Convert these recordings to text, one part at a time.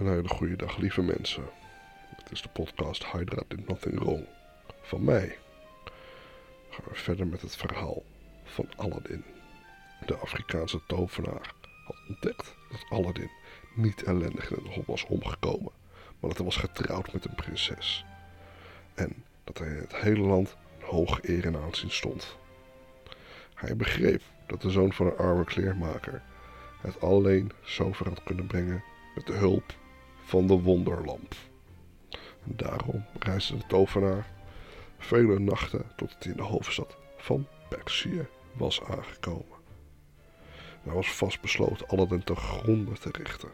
Een hele goede dag, lieve mensen. Het is de podcast Hydra Did Nothing Wrong. Van mij gaan we verder met het verhaal van Aladdin. De Afrikaanse tovenaar had ontdekt dat Aladdin niet ellendig in het hof was omgekomen, maar dat hij was getrouwd met een prinses. En dat hij in het hele land een hoog eer en stond. Hij begreep dat de zoon van een arme kleermaker het alleen zover had kunnen brengen met de hulp van de wonderlamp. Daarom reisde de tovenaar vele nachten tot het in de hoofdstad van Perzië was aangekomen. Hij was vastbesloten Aladdin te gronden te richten.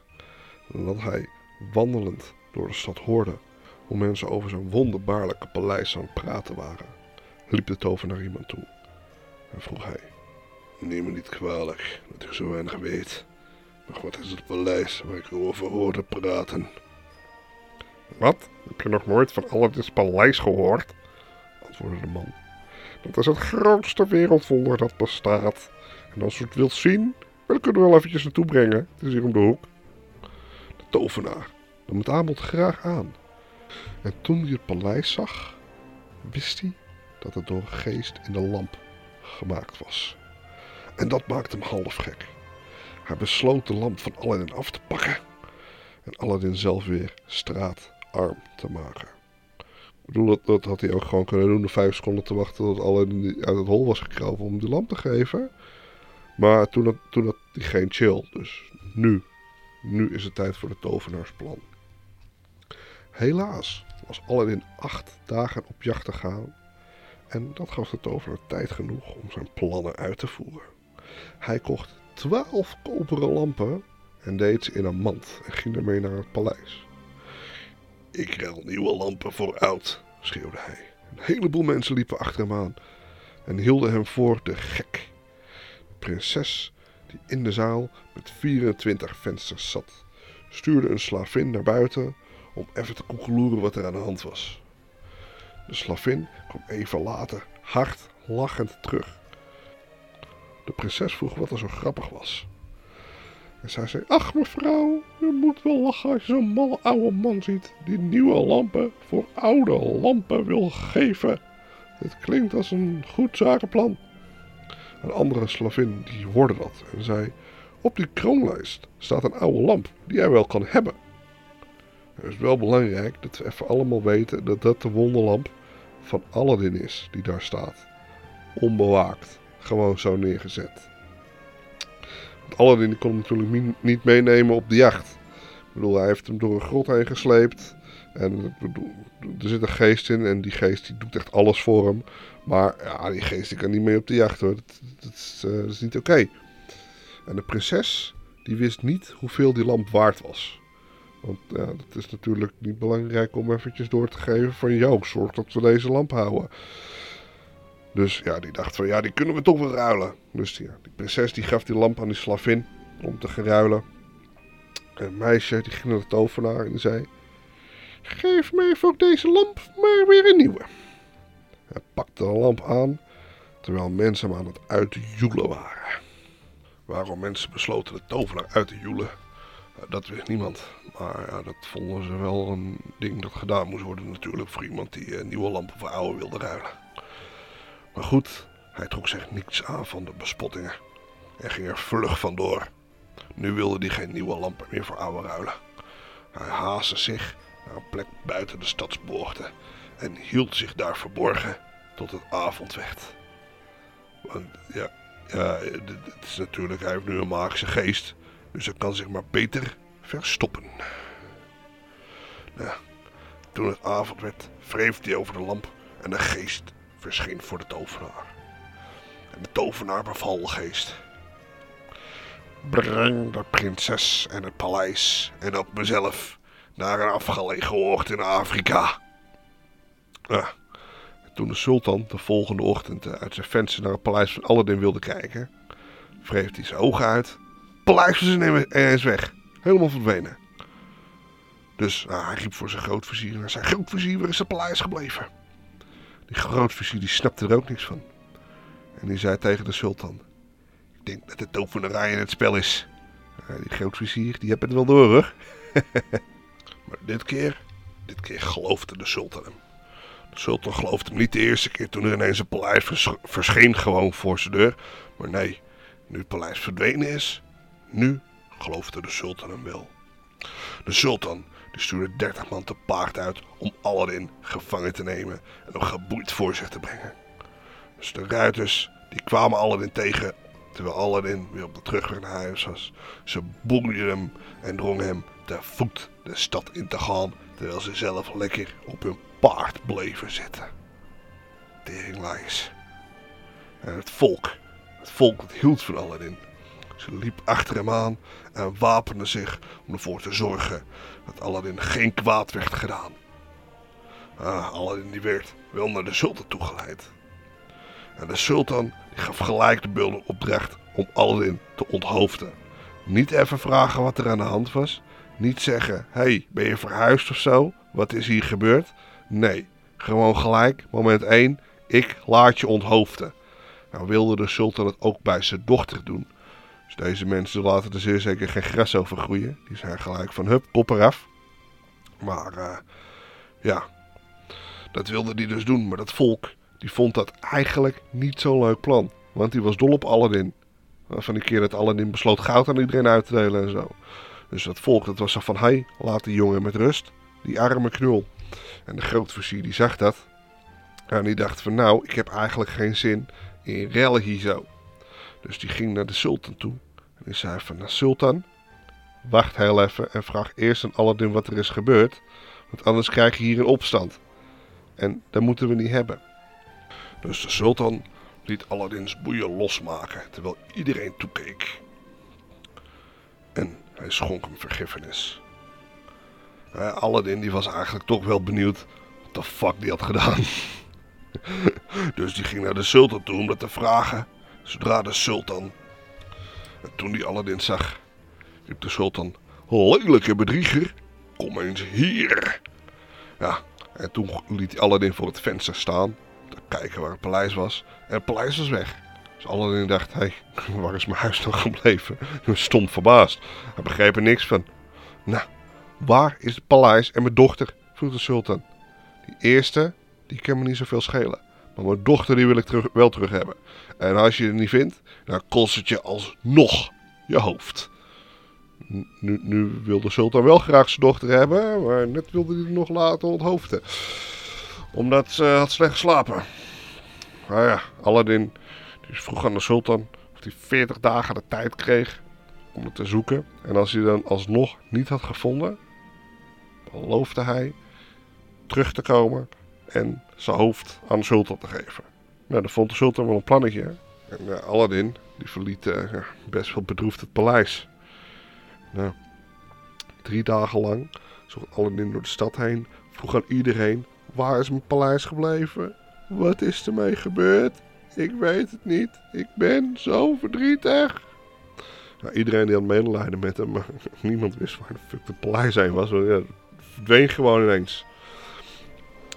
En hij wandelend door de stad hoorde hoe mensen over zijn wonderbaarlijke paleis aan het praten waren, liep de tovenaar iemand toe en vroeg hij: Neem me niet kwalijk dat ik zo weinig weet, maar wat is het paleis waar ik over hoorde praten? Wat? Heb je nog nooit van Aladdin's paleis gehoord? antwoordde de man. Dat is het grootste wereldwonder dat bestaat. En als u het wilt zien, ik u er wel eventjes naartoe brengen. Het is hier om de hoek. De tovenaar nam het aanbod graag aan. En toen hij het paleis zag, wist hij dat het door een geest in de lamp gemaakt was. En dat maakte hem half gek. Hij besloot de lamp van Aladdin af te pakken en Aladdin zelf weer straatarm te maken. Ik bedoel, dat, dat had hij ook gewoon kunnen doen, de vijf seconden te wachten tot Aladdin uit het hol was gekropen om die lamp te geven. Maar toen had, toen hij geen chill, dus nu, nu is het tijd voor de tovenaarsplan. Helaas was Aladdin acht dagen op jacht te gaan en dat gaf de tovenaar tijd genoeg om zijn plannen uit te voeren. Hij kocht twaalf koperen lampen en deed ze in een mand en ging ermee naar het paleis. Ik ruil nieuwe lampen voor oud, schreeuwde hij. Een heleboel mensen liepen achter hem aan en hielden hem voor de gek. De prinses, die in de zaal met 24 vensters zat, stuurde een slavin naar buiten om even te koekeloeren wat er aan de hand was. De slavin kwam even later hard lachend terug. De prinses vroeg wat er zo grappig was. En zij zei, ach mevrouw, u moet wel lachen als je zo'n malle oude man ziet die nieuwe lampen voor oude lampen wil geven. Dit klinkt als een goed zakenplan. Een andere slavin die hoorde dat en zei, op die kroonlijst staat een oude lamp die jij wel kan hebben. Het is wel belangrijk dat we even allemaal weten dat dat de wonderlamp van Aladdin is die daar staat. Onbewaakt. Gewoon zo neergezet. Want Aladdin kon natuurlijk niet meenemen op de jacht. Ik bedoel, hij heeft hem door een grot heen gesleept. En er zit een geest in en die geest die doet echt alles voor hem. Maar ja, die geest die kan niet mee op de jacht hoor. Dat, is, uh, dat is, niet oké. En de prinses die wist niet hoeveel die lamp waard was. Want ja, dat is natuurlijk niet belangrijk om eventjes door te geven van jou. Zorg dat we deze lamp houden. Dus ja, die dacht van ja, die kunnen we toch wel ruilen. Dus ja, die prinses die gaf die lamp aan die slavin om te gaan ruilen. En een meisje die ging naar de tovenaar en zei... Geef mij voor deze lamp maar weer een nieuwe. Hij pakte de lamp aan, terwijl mensen hem aan het uitjoelen waren. Waarom mensen besloten de tovenaar uit te joelen, dat wist niemand. Maar ja, dat vonden ze wel een ding dat gedaan moest worden natuurlijk voor iemand die nieuwe lampen voor oude wilde ruilen. Maar goed, hij trok zich niets aan van de bespottingen en ging er vlug vandoor. Nu wilde hij geen nieuwe lampen meer voor oude ruilen. Hij haastte zich naar een plek buiten de stadspoorten en hield zich daar verborgen tot het avond werd. Want ja, ja, het is natuurlijk, hij heeft nu een magische geest, dus hij kan zich maar beter verstoppen. Nou, toen het avond werd, wreef hij over de lamp en de geest verscheen voor de tovenaar. En de tovenaar beval de geest. Breng de prinses en het paleis en ook mezelf naar een afgelegen oord in Afrika. Toen de sultan de volgende ochtend uit zijn venster naar het paleis van Aladdin wilde kijken, wreef hij zijn ogen uit. Paleis was ineens weg, helemaal verdwenen. Dus nou, hij riep voor zijn grootvizier en zei: Grootvizier, waar is het paleis gebleven? Die grootvizier die snapte er ook niks van. En die zei tegen de sultan: Ik denk dat de tovenarij in het spel is. die grootvizier, die heeft het wel door hoor. Maar dit keer, dit keer geloofde de sultan hem. De sultan geloofde hem niet de eerste keer toen er ineens een paleis verscheen gewoon voor zijn deur. Maar nee, nu het paleis verdwenen is, nu geloofde de sultan hem wel. De sultan die stuurde dertig man te paard uit om Aladdin gevangen te nemen en hem geboeid voor zich te brengen. Dus de ruiters die kwamen Aladdin tegen terwijl Aladdin weer op de terugweg naar huis was. Ze boeiden hem en drongen hem te voet de stad in te gaan terwijl ze zelf lekker op hun paard bleven zitten. Teringlijs. En het volk, het volk dat hield van Aladdin. Ze liep achter hem aan en wapende zich om ervoor te zorgen dat Aladdin geen kwaad werd gedaan. Ah, Aladdin die werd wel naar de sultan toegeleid. En de sultan gaf gelijk de beulder opdracht om Aladdin te onthoofden. Niet even vragen wat er aan de hand was. Niet zeggen, hey, ben je verhuisd of zo? Wat is hier gebeurd? Nee, gewoon gelijk, moment 1, ik laat je onthoofden. Nou wilde de sultan het ook bij zijn dochter doen. Dus deze mensen laten er zeer zeker geen gras over groeien. Die zijn gelijk van hup, kop eraf. Maar uh, ja, dat wilde hij dus doen. Maar dat volk, die vond dat eigenlijk niet zo'n leuk plan. Want die was dol op Aladdin. Van die keer dat Aladdin besloot goud aan iedereen uit te delen en zo. Dus dat volk, dat was zo van, hey, laat die jongen met rust. Die arme knul. En de grootversier die zag dat. En die dacht van, nou, ik heb eigenlijk geen zin in rellen hier zo. Dus die ging naar de sultan toe. En die zei van, nou sultan, wacht heel even en vraag eerst aan Aladdin wat er is gebeurd. Want anders krijg je hier een opstand. En dat moeten we niet hebben. Dus de sultan liet Aladdin's boeien losmaken terwijl iedereen toekeek. En hij schonk hem vergiffenis. Uh, Aladdin die was eigenlijk toch wel benieuwd wat de fuck die had gedaan. dus die ging naar de sultan toe om dat te vragen. Zodra de sultan... En toen die Aladdin zag, riep de sultan... Lelijke bedrieger, kom eens hier. Ja, en toen liet Aladdin voor het venster staan. Te kijken waar het paleis was. En het paleis was weg. Dus Aladdin dacht, hé, waar is mijn huis dan gebleven? Hij stond verbaasd. Hij begreep er niks van. Nou, waar is het paleis en mijn dochter? vroeg de sultan. Die eerste, die kan me niet zoveel schelen. Maar mijn dochter die wil ik wel terug hebben. En als je het niet vindt, dan kost het je alsnog je hoofd. Nu, nu wil de sultan wel graag zijn dochter hebben, maar net wilde hij nog laten onthoofden. Omdat ze had slecht geslapen. Nou ja, Aladdin die vroeg aan de sultan of hij 40 dagen de tijd kreeg om het te zoeken. En als hij dan alsnog niet had gevonden, beloofde hij terug te komen en zijn hoofd aan de sultan te geven. Nou, dat vond de sultan wel een plannetje. En uh, Aladdin, die verliet uh, best wel bedroefd het paleis. Nou, drie dagen lang zocht Aladdin door de stad heen, vroeg aan iedereen, waar is mijn paleis gebleven? Wat is ermee gebeurd? Ik weet het niet. Ik ben zo verdrietig. Nou, iedereen die had medelijden met hem, maar niemand wist waar de fuck het paleis heen was. Het verdween gewoon ineens.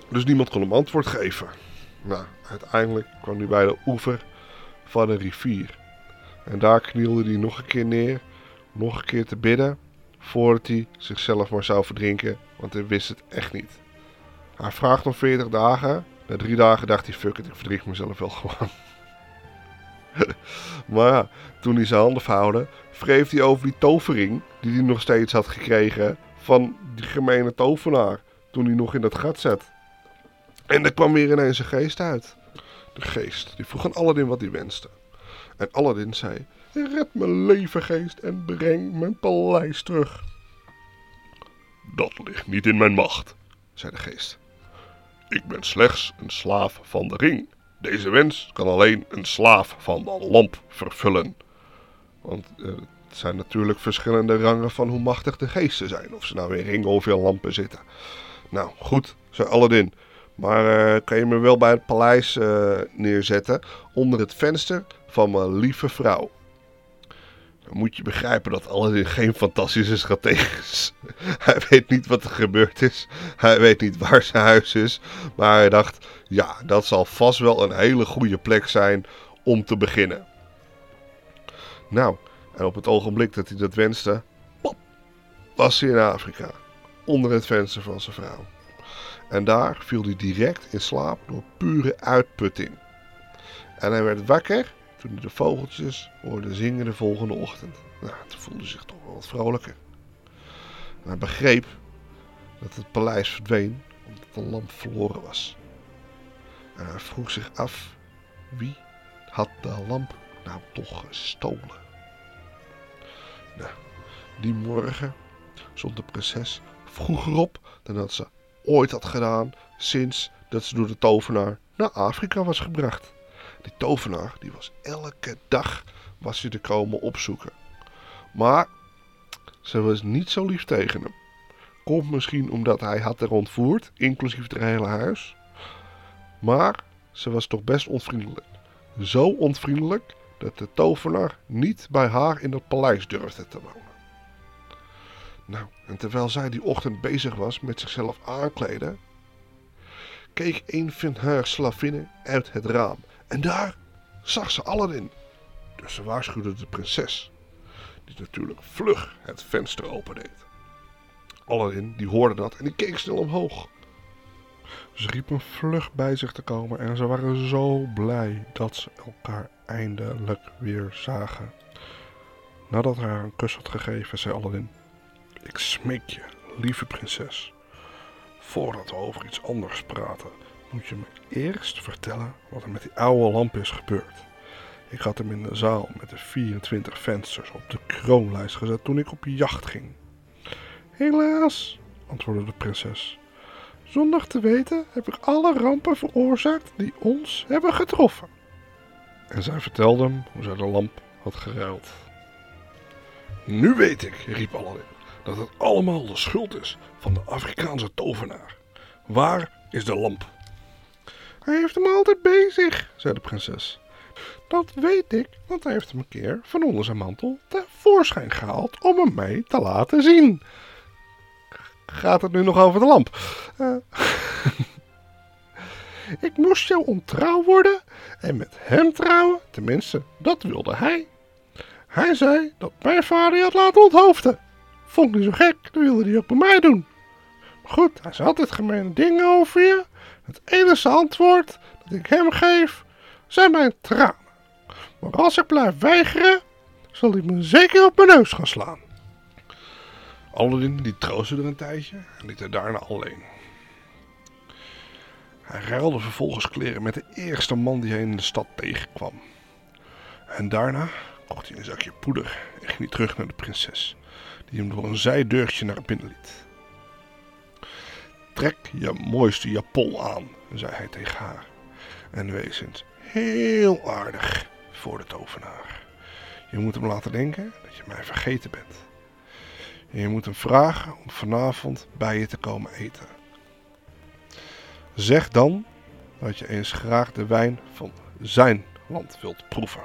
Dus niemand kon hem antwoord geven. Nou, uiteindelijk kwam hij bij de oever van een rivier. En daar knielde hij nog een keer neer, nog een keer te bidden, voordat hij zichzelf maar zou verdrinken, want hij wist het echt niet. Hij vraagt om 40 dagen. Na drie dagen dacht hij, fuck it, ik verdrieg mezelf wel gewoon. maar ja, toen hij zijn handen vouwde, wreef hij over die tovering die hij nog steeds had gekregen van die gemene tovenaar toen hij nog in dat gat zat. En er kwam weer ineens een geest uit. De geest, die vroeg aan Aladdin wat hij wenste. En Aladdin zei, red mijn leven geest en breng mijn paleis terug. Dat ligt niet in mijn macht, zei de geest. Ik ben slechts een slaaf van de ring. Deze wens kan alleen een slaaf van de lamp vervullen. Want uh, het zijn natuurlijk verschillende rangen van hoe machtig de geesten zijn. Of ze nou in ringen of in lampen zitten. Nou, goed, zei Aladdin. Maar uh, kan je me wel bij het paleis uh, neerzetten onder het venster van mijn lieve vrouw? Dan moet je begrijpen dat Aladdin geen fantastische stratege is. hij weet niet wat er gebeurd is. Hij weet niet waar zijn huis is. Maar hij dacht, ja, dat zal vast wel een hele goede plek zijn om te beginnen. Nou, en op het ogenblik dat hij dat wenste, pop, was hij in Afrika. onder het venster van zijn vrouw. En daar viel hij direct in slaap door pure uitputting. En hij werd wakker toen hij de vogeltjes hoorde zingen de volgende ochtend. Nou, toen voelde zich toch wel wat vrolijker. Hij begreep dat het paleis verdween omdat de lamp verloren was. En hij vroeg zich af wie had de lamp nou toch gestolen. Nou, die morgen stond de prinses vroeger op dan dat ze ooit had gedaan sinds dat ze door de tovenaar naar Afrika was gebracht. Die tovenaar die was elke dag was hij te komen opzoeken. Maar ze was niet zo lief tegen hem. Komt misschien omdat hij had haar ontvoerd, inclusief het hele huis. Maar ze was toch best onvriendelijk. Zo onvriendelijk dat de tovenaar niet bij haar in het paleis durfde te wonen. Nou, en terwijl zij die ochtend bezig was met zichzelf aankleden, keek een van haar slavinnen uit het raam. En daar zag ze Aladdin. Dus ze waarschuwde de prinses, die natuurlijk vlug het venster opendeed. Aladdin die hoorde dat en die keek snel omhoog. Ze riepen vlug bij zich te komen en ze waren zo blij dat ze elkaar eindelijk weer zagen. Nadat haar een kus had gegeven, zei Aladdin: Ik smeek je, lieve prinses, voordat we over iets anders praten, moet je me eerst vertellen wat er met die oude lamp is gebeurd. Ik had hem in de zaal met de 24 vensters op de kroonlijst gezet toen ik op jacht ging. Helaas, antwoordde de prinses. Zonder te weten heb ik alle rampen veroorzaakt die ons hebben getroffen. En zij vertelde hem hoe zij de lamp had geruild. Nu weet ik, riep Aladdin, dat het allemaal de schuld is van de Afrikaanse tovenaar. Waar is de lamp? Hij heeft hem altijd bezig, zei de prinses. Dat weet ik, want hij heeft hem een keer van onder zijn mantel tevoorschijn gehaald om hem mij te laten zien. Gaat het nu nog over de lamp? Uh, ik moest jou ontrouw worden en met hem trouwen, tenminste, dat wilde hij. Hij zei dat mijn vader je had laten onthoofden. Vond ik niet zo gek, dat wilde hij ook bij mij doen. Maar goed, hij zei altijd gemene dingen over je. Het enige antwoord dat ik hem geef, zijn mijn tranen. Maar als ik blijf weigeren, zal hij me zeker op mijn neus gaan slaan. Aladdin die troostte er een tijdje en liet haar daarna alleen. Hij ruilde vervolgens kleren met de eerste man die hij in de stad tegenkwam. En daarna kocht hij een zakje poeder en ging hij terug naar de prinses, die hem door een zijdeurtje naar binnen liet. Trek je mooiste japon aan, zei hij tegen haar, en wees eens heel aardig voor de tovenaar. Je moet hem laten denken dat je mij vergeten bent. En je moet hem vragen om vanavond bij je te komen eten. Zeg dan dat je eens graag de wijn van zijn land wilt proeven.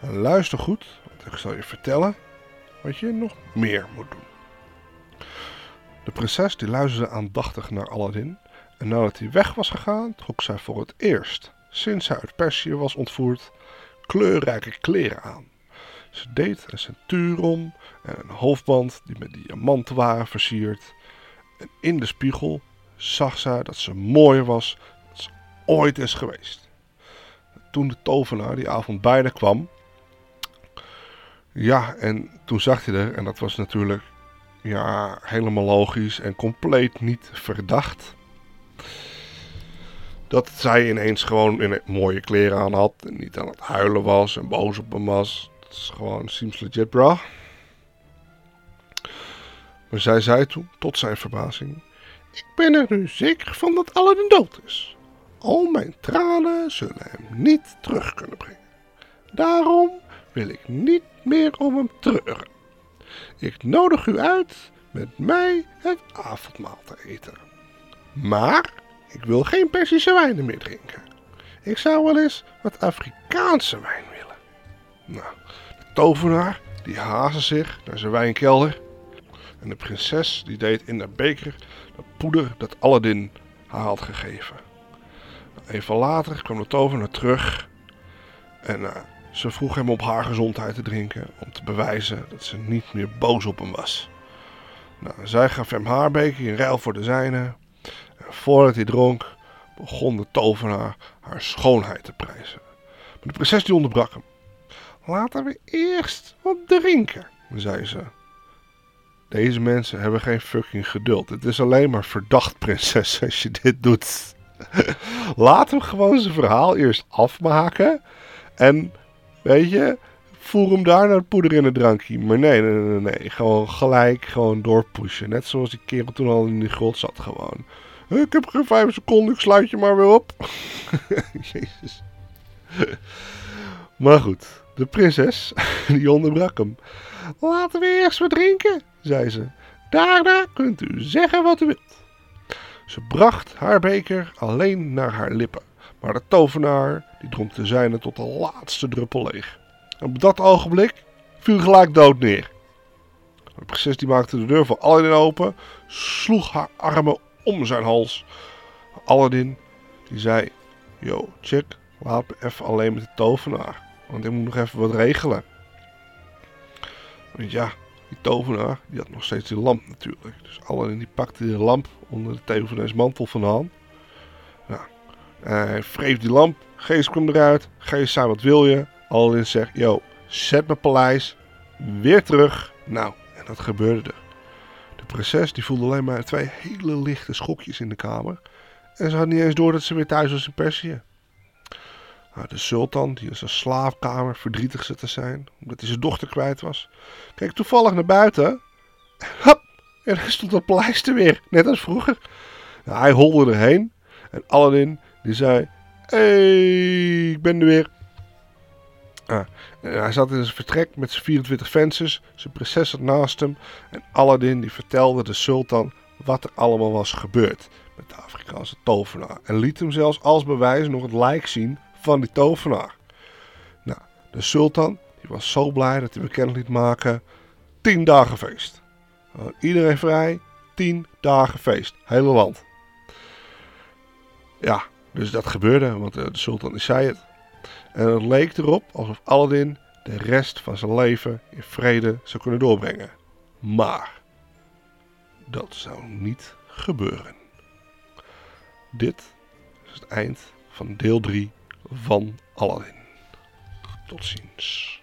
En luister goed, want ik zal je vertellen wat je nog meer moet doen. De prinses die luisterde aandachtig naar Aladdin en nadat hij weg was gegaan, trok zij voor het eerst, sinds zij uit Perzië was ontvoerd, kleurrijke kleren aan. Ze deed een centuur om en een hoofdband die met diamanten waren versierd. En in de spiegel zag zij dat ze mooier was dan ze ooit is geweest. Toen de tovenaar die avond bij haar kwam, ja, en toen zag hij er, en dat was natuurlijk ja, helemaal logisch en compleet niet verdacht. Dat zij ineens gewoon in mooie kleren aan had en niet aan het huilen was en boos op hem was. Dat is gewoon, seems legit, bro. Maar zij zei toen, tot zijn verbazing: Ik ben er nu zeker van dat Aladdin dood is. Al mijn tranen zullen hem niet terug kunnen brengen. Daarom wil ik niet meer om hem treuren. Ik nodig u uit met mij het avondmaal te eten. Maar ik wil geen Persische wijnen meer drinken. Ik zou wel eens wat Afrikaanse wijn willen. Nou, de tovenaar die haastte zich naar zijn wijnkelder. En de prinses die deed in de beker dat poeder dat Aladdin haar had gegeven. Even later kwam de tovenaar terug en uh, ze vroeg hem op haar gezondheid te drinken om te bewijzen dat ze niet meer boos op hem was. Nou, zij gaf hem haar beker in ruil voor de zijne. En voordat hij dronk, begon de tovenaar haar schoonheid te prijzen. Maar de prinses die onderbrak hem. Laten we eerst wat drinken, zei ze. Deze mensen hebben geen fucking geduld. Het is alleen maar verdacht, prinses, als je dit doet. Laat hem gewoon zijn verhaal eerst afmaken. En, weet je, voer hem daar naar het poeder in het drankje. Maar nee, nee, nee, nee. Gewoon gelijk gewoon doorpushen. Net zoals die kerel toen al in die grot zat gewoon. Ik heb geen vijf seconden, ik sluit je maar weer op. Jezus. maar goed, de prinses, die onderbrak hem. Laten we eerst wat drinken, zei ze. Daarna kunt u zeggen wat u wilt. Ze bracht haar beker alleen naar haar lippen. Maar de tovenaar die dronk de zijne tot de laatste druppel leeg. En op dat ogenblik viel gelijk dood neer. De prinses die maakte de deur voor Aladdin open, sloeg haar armen om zijn hals. Aladdin die zei, yo chick, laat me even alleen met de tovenaar. Want ik moet nog even wat regelen. Want ja, die tovenaar die had nog steeds die lamp natuurlijk. Dus Aladdin die pakte de lamp onder de tovenaars mantel vandaan. Nou, hij wreef die lamp, geest kwam eruit. Geest zei, wat wil je? Aladdin zegt, yo, zet mijn paleis weer terug. Nou, en dat gebeurde er. De prinses die voelde alleen maar twee hele lichte schokjes in de kamer. En ze had niet eens door dat ze weer thuis was in Perzië. Nou, de sultan, die in zijn slaapkamer verdrietig zat te zijn, omdat hij zijn dochter kwijt was, keek toevallig naar buiten. Hop, en hij stond paleis er weer, net als vroeger. Nou, hij holde erheen en Aladdin die zei, hey, ik ben er weer. Ah, hij zat in zijn vertrek met zijn 24 vensters, zijn prinses zat naast hem en Aladdin die vertelde de sultan wat er allemaal was gebeurd met de Afrikaanse tovenaar. En liet hem zelfs als bewijs nog het lijk zien van die tovenaar. Nou, de sultan die was zo blij dat hij bekend liet maken, 10 dagen feest. Iedereen vrij, 10 dagen feest, hele land. Ja, dus dat gebeurde, want de sultan zei het. En het leek erop alsof Aladdin de rest van zijn leven in vrede zou kunnen doorbrengen. Maar dat zou niet gebeuren. Dit is het eind van deel 3 van Aladdin. Tot ziens.